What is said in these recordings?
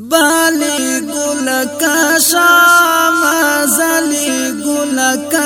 بالی گل کا شام زلی گل کا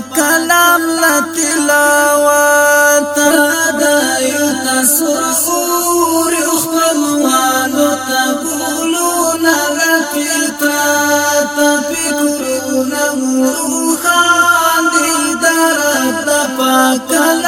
پاک کلام لا تلاوت دا یو تاسو سور خپلوانو ته ګولو نه غفلتا تفکرونه روخان دي درته پاک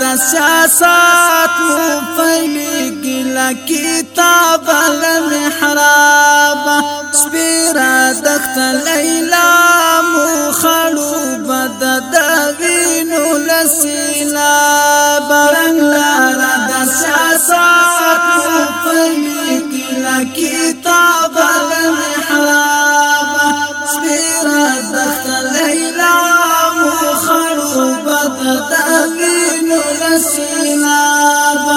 د سیاست مفیل ګل کتاب المحراب سپیره دخت لیلا سیلابا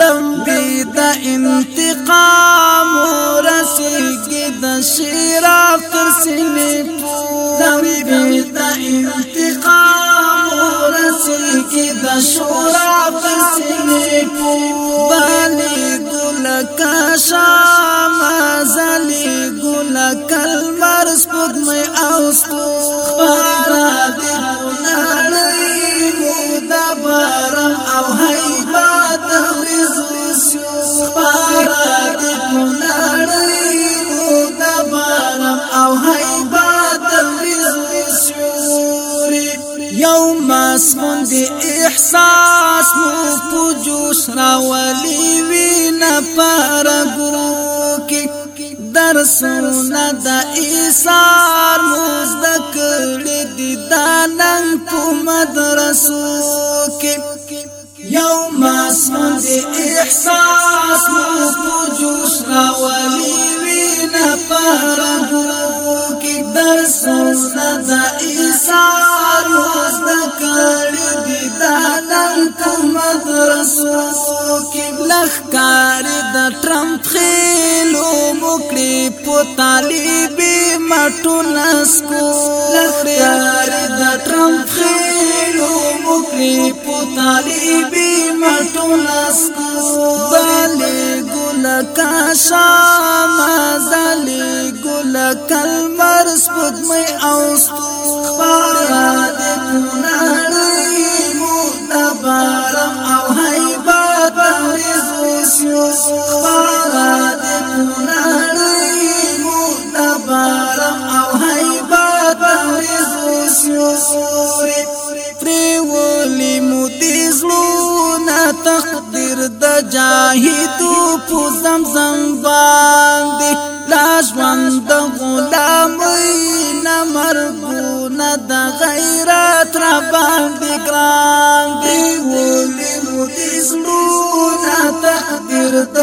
لمبی د انتقام ورسیږي د شیرا تر سینې پورې لمبی د انتقام ورسیږي د شورا تر سینې پورې باندې ګل کا شام زلي ګل کلمر سپد مې اوستو احساس مو پوجوس راولي وینا پرګو کې درس نه د ایثار مو ذکر دي دانن په مدرسو کې یوم اسمان دی احساس مو پوجوس راولي وینا پرګو کې درس نه د ایثار مدرسو کبلخ کاری د ټرمپ خېلو مکړي په طالبې مټو نسکو لخیاری د ټرمپ خېلو مکړي په طالبې مټو نسکو بالې ګل کا شا تقدیر د جاهدو په زمزم باندې لا ژوند د غلامۍ نه مرګونه د غیرت را باندې ګران دی ولې مو دې زړونه تقدیر د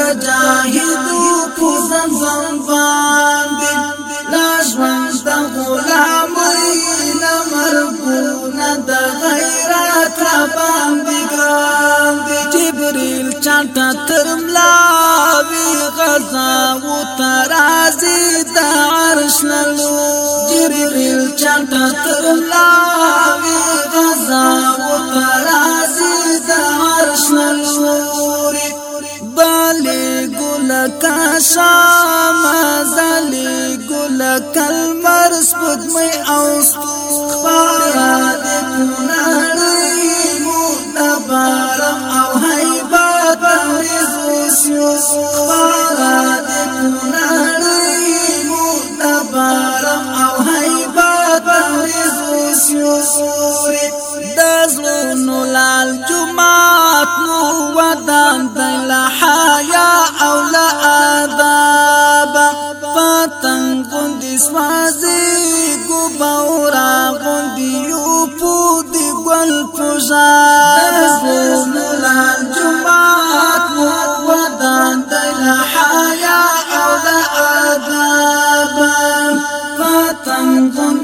چاته تر لاوي د زاب ترازي د عرش نوري بالي ګل کا شام زلي ګل کلمر سپد مې اوستو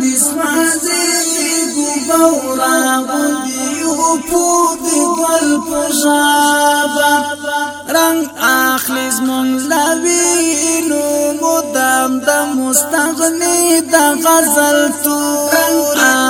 بسمازي ګوبورا باندې او په دې ګل پښابا رنگ اخلي زمون لوي نو مدام د مستغني د غزل تو رنگ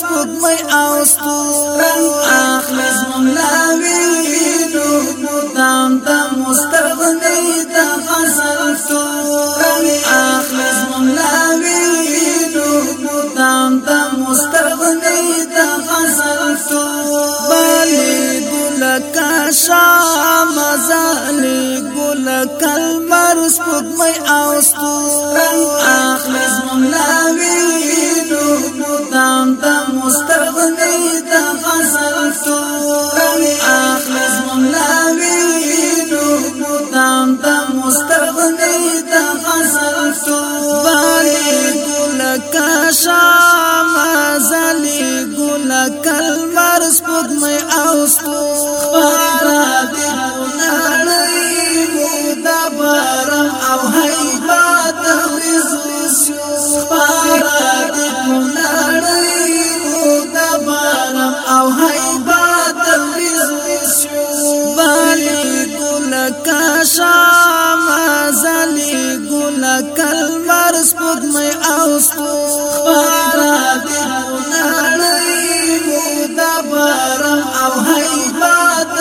سپوږمۍ او ستوري کرم او حیبات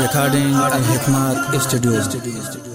recording studio